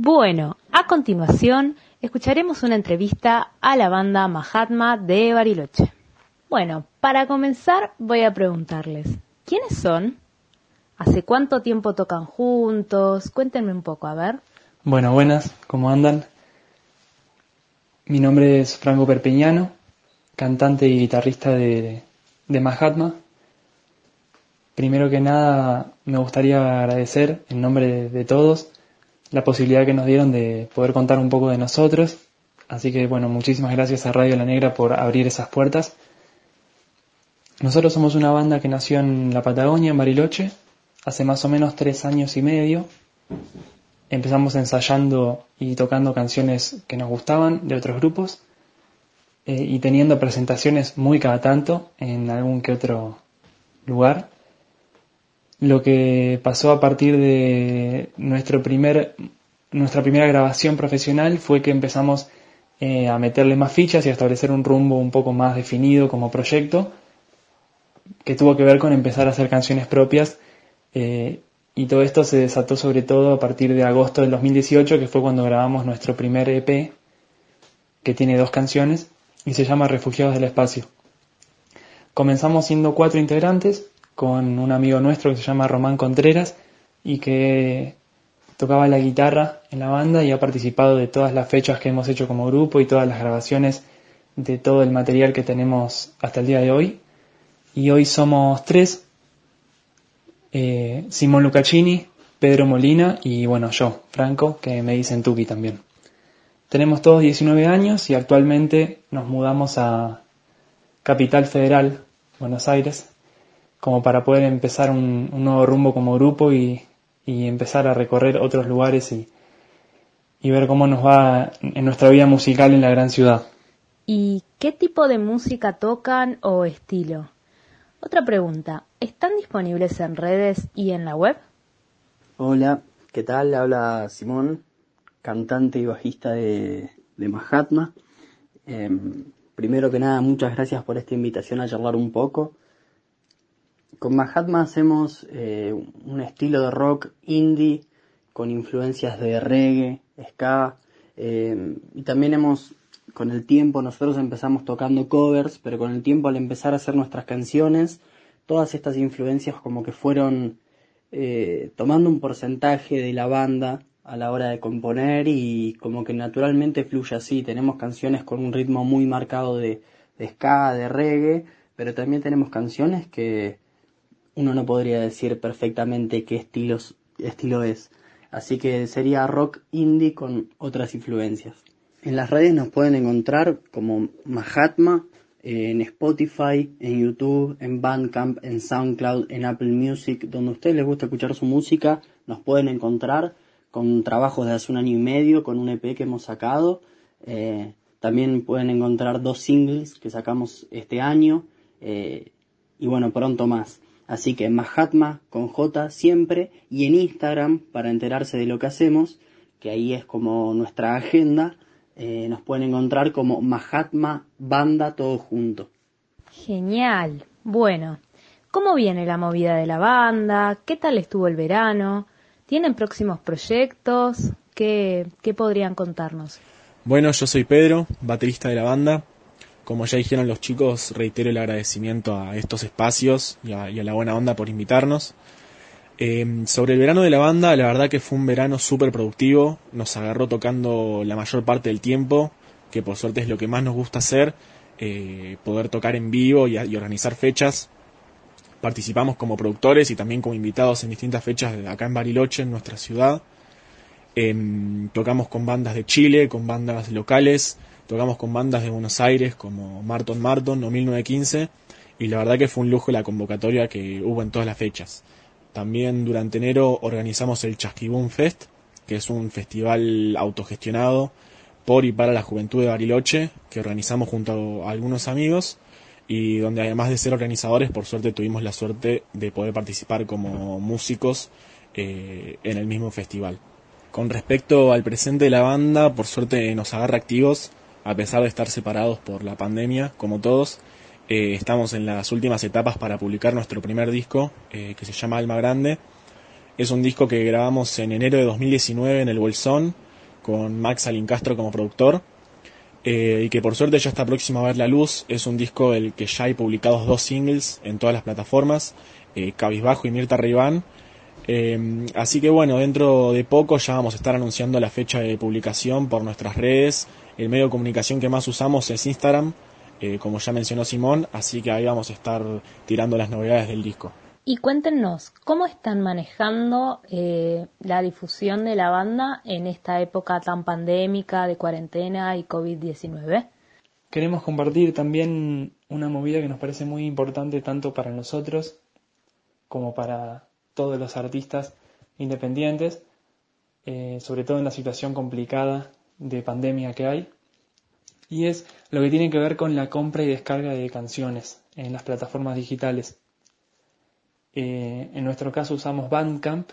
Bueno, a continuación escucharemos una entrevista a la banda Mahatma de Bariloche. Bueno, para comenzar voy a preguntarles, ¿quiénes son? ¿Hace cuánto tiempo tocan juntos? Cuéntenme un poco, a ver. Bueno, buenas, ¿cómo andan? Mi nombre es Franco Perpeñano, cantante y guitarrista de, Mahatma. Primero que nada, me gustaría agradecer en nombre de todos la posibilidad que nos dieron de poder contar un poco de nosotros. Así que bueno, muchísimas gracias a Radio La Negra por abrir esas puertas. Nosotros somos una banda que nació en la Patagonia, en Bariloche, hace más o menos tres años y medio. Empezamos ensayando y tocando canciones que nos gustaban de otros grupos eh, y teniendo presentaciones muy cada tanto en algún que otro lugar. Lo que pasó a partir de nuestro primer, nuestra primera grabación profesional fue que empezamos eh, a meterle más fichas y a establecer un rumbo un poco más definido como proyecto, que tuvo que ver con empezar a hacer canciones propias. Eh, y todo esto se desató sobre todo a partir de agosto del 2018, que fue cuando grabamos nuestro primer EP, que tiene dos canciones, y se llama Refugiados del Espacio. Comenzamos siendo cuatro integrantes, con un amigo nuestro que se llama Román Contreras y que tocaba la guitarra en la banda y ha participado de todas las fechas que hemos hecho como grupo y todas las grabaciones de todo el material que tenemos hasta el día de hoy. Y hoy somos tres, eh, Simón Lucaccini, Pedro Molina y bueno, yo, Franco, que me dicen Tuki también. Tenemos todos 19 años y actualmente nos mudamos a Capital Federal, Buenos Aires, como para poder empezar un, nuevo rumbo como grupo y, empezar a recorrer otros lugares y, y ver cómo nos va en nuestra vida musical en la gran ciudad. ¿Y qué tipo de música tocan o estilo? Otra pregunta, ¿están disponibles en redes y en la web? Hola, ¿qué tal? Habla Simón, cantante y bajista de, Mahatma. Em, primero que nada, muchas gracias por esta invitación a charlar un poco. Con Mahatma hacemos eh, un estilo de rock indie con influencias de reggae, ska, eh, y también hemos, con el tiempo, nosotros empezamos tocando covers, pero con el tiempo al empezar a hacer nuestras canciones, todas estas influencias como que fueron eh, tomando un porcentaje de la banda a la hora de componer y como que naturalmente fluye así. Tenemos canciones con un ritmo muy marcado de ska, de reggae, pero también tenemos canciones que uno no podría decir perfectamente qué estilos, estilo es. Así que sería rock indie con otras influencias. En las redes nos pueden encontrar como Mahatma, eh, en Spotify, en YouTube, en Bandcamp, en SoundCloud, en Apple Music, donde a ustedes les gusta escuchar su música, nos pueden encontrar con trabajos de hace un año y medio, con un EP que hemos sacado. Eh, también pueden encontrar dos singles que sacamos este año eh, y bueno, pronto más. Así que Mahatma con J siempre y en Instagram para enterarse de lo que hacemos, que ahí es como nuestra agenda, eh, nos pueden encontrar como Mahatma Banda todo junto. Genial. Bueno, ¿cómo viene la movida de la banda? ¿Qué tal estuvo el verano? ¿Tienen próximos proyectos? ¿Qué, qué podrían contarnos? Bueno, yo soy Pedro, baterista de la banda. Como ya dijeron los chicos, reitero el agradecimiento a estos espacios y a, la buena onda por invitarnos. Em, sobre el verano de la banda, la verdad que fue un verano súper productivo, nos agarró tocando la mayor parte del tiempo, que por suerte es lo que más nos gusta hacer, eh, poder tocar en vivo y, organizar fechas. Participamos como productores y también como invitados en distintas fechas acá en Bariloche, en nuestra ciudad. Em, tocamos con bandas de Chile, con bandas locales, Tocamos con bandas de Buenos Aires como Marton Marton o 1915 y la verdad que fue un lujo la convocatoria que hubo en todas las fechas. También durante enero organizamos el Chasquibún Fest, que es un festival autogestionado por y para la juventud de Bariloche, que organizamos junto a algunos amigos y donde además de ser organizadores, por suerte tuvimos la suerte de poder participar como músicos eh, en el mismo festival. Con respecto al presente de la banda, por suerte nos agarra activos a pesar de estar separados por la pandemia, como todos, eh, estamos en las últimas etapas para publicar nuestro primer disco, eh, que se llama Alma Grande. Es un disco que grabamos en enero de 2019 en el Bolsón, con Max Alincastro como productor. Eh, y que por suerte ya está próximo a ver la luz. Es un disco del que ya hay publicados dos singles en todas las plataformas, Cabizbajo y Mirta Reiván. Eh, así que bueno, dentro de poco ya vamos a estar anunciando la fecha de publicación por nuestras redes. El medio de comunicación que más usamos es Instagram, como ya mencionó Simón, así que ahí vamos a estar tirando las novedades del disco. Y cuéntenos, ¿cómo están manejando eh, la difusión de la banda en esta época tan pandémica de cuarentena y COVID-19? Queremos compartir también una movida que nos parece muy importante tanto para nosotros como para todos los artistas independientes, eh, sobre todo en la situación complicada de pandemia que hay, y es lo que tiene que ver con la compra y descarga de canciones en las plataformas digitales. Eh, en nuestro caso usamos Bandcamp,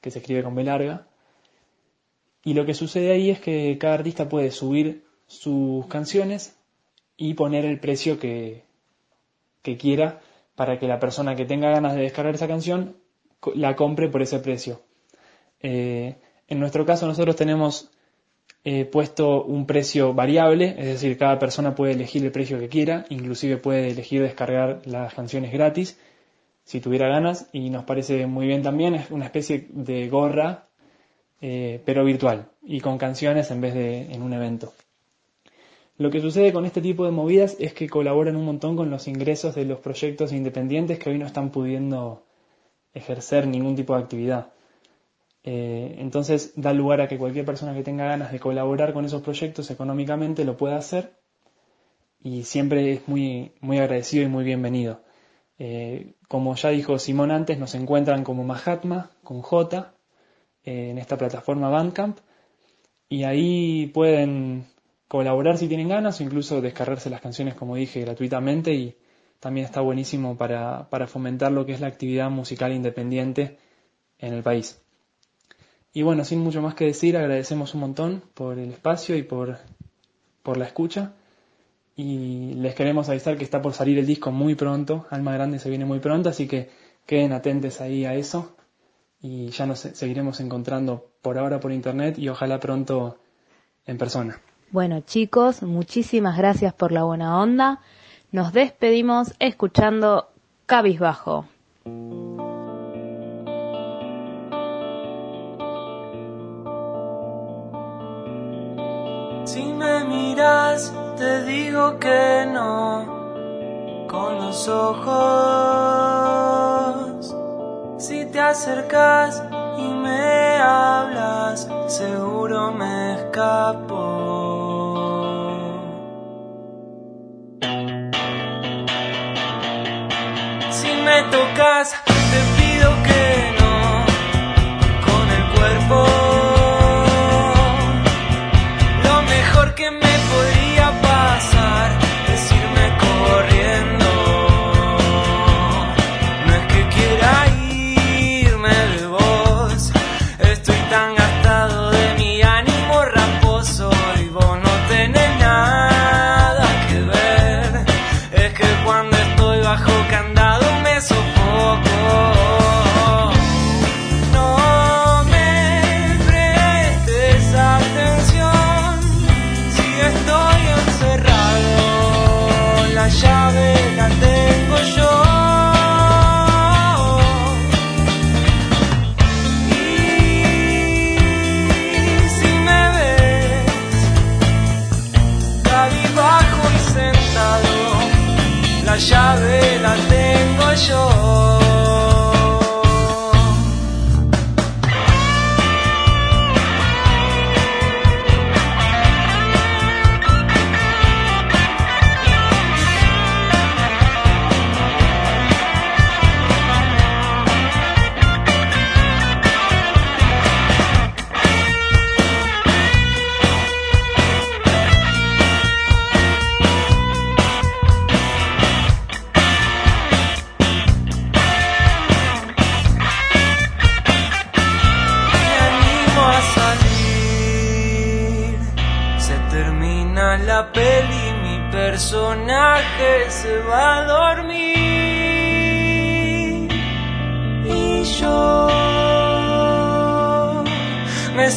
que se escribe con B larga. Y lo que sucede ahí es que cada artista puede subir sus canciones y poner el precio que, que quiera para que la persona que tenga ganas de descargar esa canción la compre por ese precio. Eh, en nuestro caso nosotros tenemos eh, puesto un precio variable, es decir, cada persona puede elegir el precio que quiera, inclusive puede elegir descargar las canciones gratis si tuviera ganas y nos parece muy bien también, es una especie de gorra eh, pero virtual y con canciones en vez de en un evento. Lo que sucede con este tipo de movidas es que colaboran un montón con los ingresos de los proyectos independientes que hoy no están pudiendo ejercer ningún tipo de actividad. Eh, entonces da lugar a que cualquier persona que tenga ganas de colaborar con esos proyectos económicamente lo pueda hacer y siempre es muy, muy agradecido y muy bienvenido. Eh, como ya dijo Simón antes, nos encuentran como Mahatma con J eh, en esta plataforma Bandcamp y ahí pueden colaborar si tienen ganas o incluso descargarse las canciones, como dije, gratuitamente y también está buenísimo para, para fomentar lo que es la actividad musical independiente en el país. Y bueno, sin mucho más que decir, agradecemos un montón por el espacio y por, por la escucha y les queremos avisar que está por salir el disco muy pronto, Alma Grande se viene muy pronto, así que queden atentos ahí a eso y ya nos seguiremos encontrando por ahora por internet y ojalá pronto en persona. Bueno chicos, muchísimas gracias por la buena onda. Nos despedimos escuchando Cabizbajo. Si me miras te digo que no con los ojos. Si te acercas y me hablas, seguro me escapo. Si me tocas,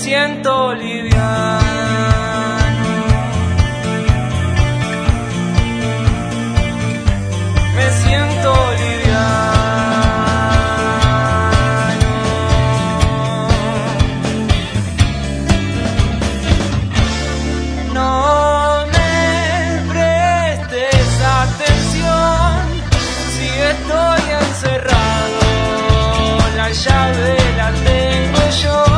siento liviano. Me siento liviano. No me prestes atención si estoy encerrado. La llave la tengo yo.